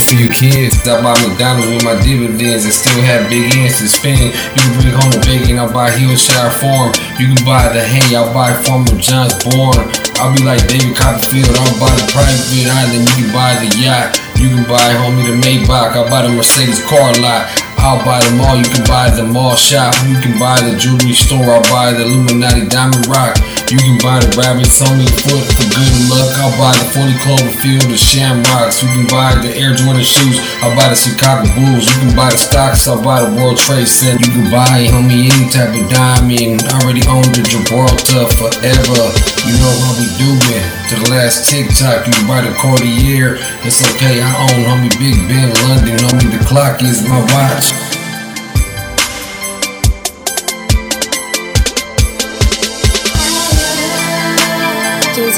for your kids. I buy McDonald's with my dividends and still have big ends to spend. You can bring home the bacon, I'll buy Hillshire Farm. You can buy the hay, I'll buy Farmer John's Born. I'll be like David Copperfield, I'll buy the private island, you can buy the yacht. You can buy homie the Maybach, I'll buy the Mercedes car lot. I'll buy the mall, you can buy the mall shop. You can buy the jewelry store, I'll buy the Illuminati diamond rock. You can buy the rabbits on me foot for good luck. I'll buy the 40 Cloverfield, the Shamrocks. You can buy the Air Jordan shoes, I'll buy the Chicago Bulls. You can buy the stocks, I'll buy the World Trade Center. You can buy, homie, any type of diamond. I Already own the Gibraltar forever. You know how we do it. To the last TikTok, you can buy the Cartier. It's okay, I own, homie, Big Ben, London. Homie, the clock is my watch.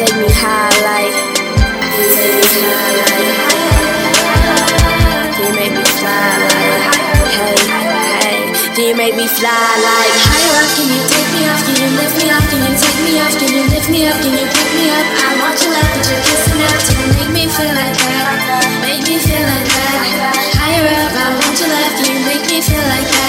Take me high like? You take me high like? You make me fly like? Hey, hey. Can you make me fly like? Higher up, can you take me off? Can you lift me up? Can you take me off? Can you lift me up? Can you pick me up? I want your love, but you're kissing out to make me feel like that. Make me feel like that. Higher up, I want love. Can you make me feel like that?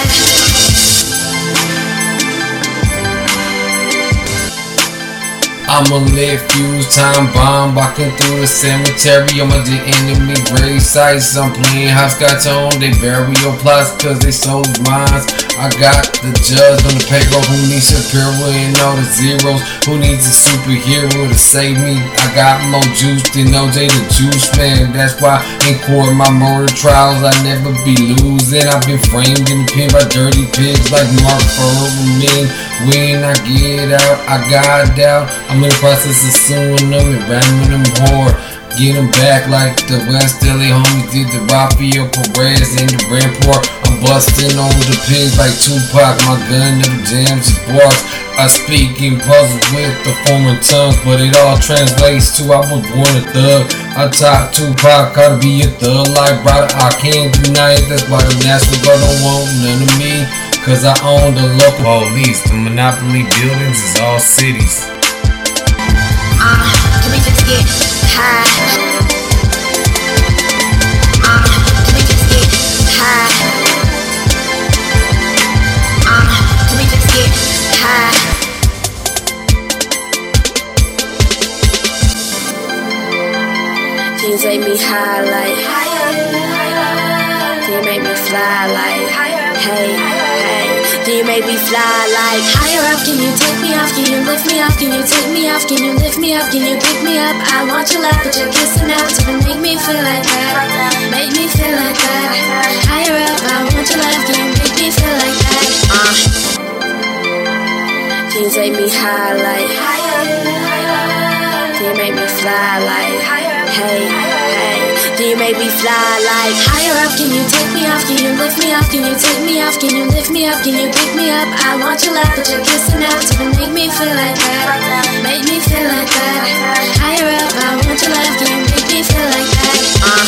I'ma live fuse time bomb walking through the cemetery. I'm at the enemy grave sites. I'm playing hopscotch on they burial plots cause they sold mines. I got the judge on the payroll who needs a superior and all the zeros. Who needs a superhero to save me? I got more juice than OJ the juice man. That's why in court my murder trials I never be losing. I've been framed the pen by dirty pigs like Mark Fuhrman. When I get out, I got out. I'm in the process of suing them and ramming them hard. Get them back like the West LA homies did the Rafael Perez in the Rampart. I'm busting on the pigs like Tupac. My gun never jams his bars. I speak in puzzles with the foreign tongues, but it all translates to I was born a thug. I taught Tupac to be a thug like brother. I can't deny it. That's why the national guard don't want none of me. Cause I own the local police. The monopoly buildings is all cities. Uh, can we just get high? Uh, can we just get high? Uh, can we just get high? Can you take me high like? Can you make me fly like? Hey, hey. You make me fly like? Higher up, can you take me off? Can you lift me up? Can you take me off? Can you lift me up? Can you pick me up? I want your love, but you're kissing out to make me feel like that. Make me feel like that. Higher up, I want your love. Can you make me feel like that? Uh. Can you take me high like? You make me fly like? Higher up, can you take me off? Can you lift me up? Can you take me off? Can you lift me up? Can you pick me up? I want your love, but you're kissing out to make me feel like that. Make me feel like that. Higher up, I want your love. Can you make me feel like that? Uh.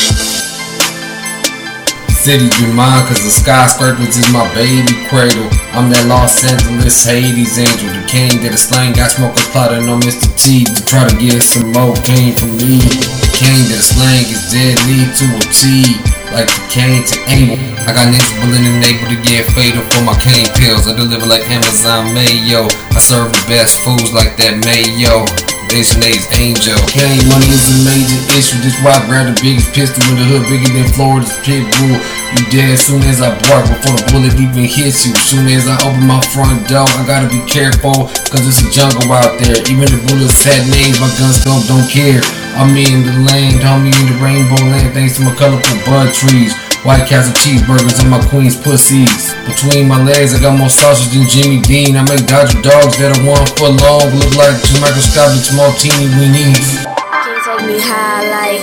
City be mine cause the skyscrapers is my baby cradle. I'm that Los Angeles Hades angel, the king that the slang got smokers plotting on Mr. T to try to get some more game from me. King that slang is deadly to a T, like the Cain to Abel. I got niggas willing and able to get fatal for my cane pills. I deliver like Amazon Mayo. I serve the best foods like that Mayo. Dictionary's angel. Cane money is a major issue. This why I grab the biggest pistol in the hood, bigger than Florida's pit bull. You dead as soon as I bark before the bullet even hits you. Soon as I open my front door, I gotta be careful, cause it's a jungle out there. Even the bullets had names, my guns don't, don't care. I'm in the land, homie, in the rainbow land, thanks to my colorful bud trees. White Castle cheeseburgers and my queen's pussies. Between my legs, I got more sausage than Jimmy Dean. I make Dodger dogs that are one foot long, look like two microscopic martini weenies. Can you take me high like?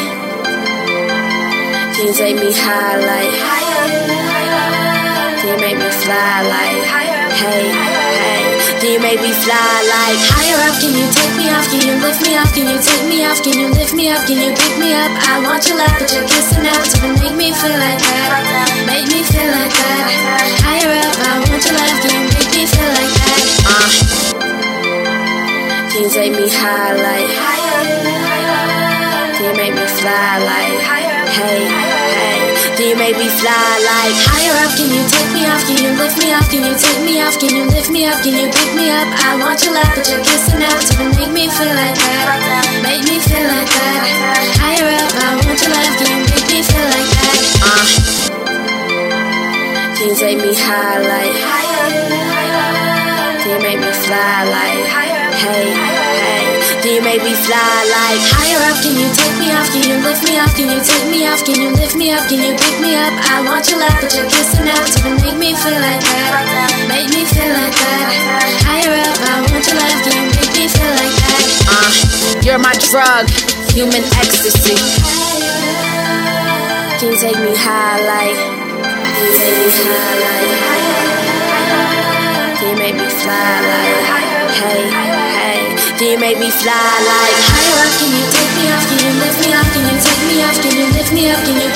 Can you take me high like? Can you make me fly like? Hey, hey. Can you make me fly like? Higher up, can you take me off? Up? Can you take me off? Can you lift me up? Can you pick me up? I want your love, but you're kissing out to make me feel like that. Make me feel like that. Higher up, I want your love. Can you make me feel like that? Uh. Can you take me high like? Can you make me fly like? Hey, Can you make me fly like higher up? Can you take me off? Can you lift me off? Can you take me off? Can you lift me up? Can you pick me up? I want your love, but you're kissing out to make me feel like that. Make me feel like that. Higher up, I want your love. Can you make me feel like that? Uh. Can you take me high like higher? Can you make me fly like hey, hey? Can you make me fly like higher up? Can you take me off? Can you lift me up? Can you take me off? Can you lift me up? Can you pick me up? I want your love, but you're kissing out to make me feel like that. Make me feel like that. Higher up, I want your love. Can you make me feel like that? Uh, you're my drug, human ecstasy. Can you take me high like? Can you take me high like? Can you make me fly like? Hey, Can you make me fly like higher up? Can you take me off? Can you lift me up? Can you take me off? Can you lift me up? Can you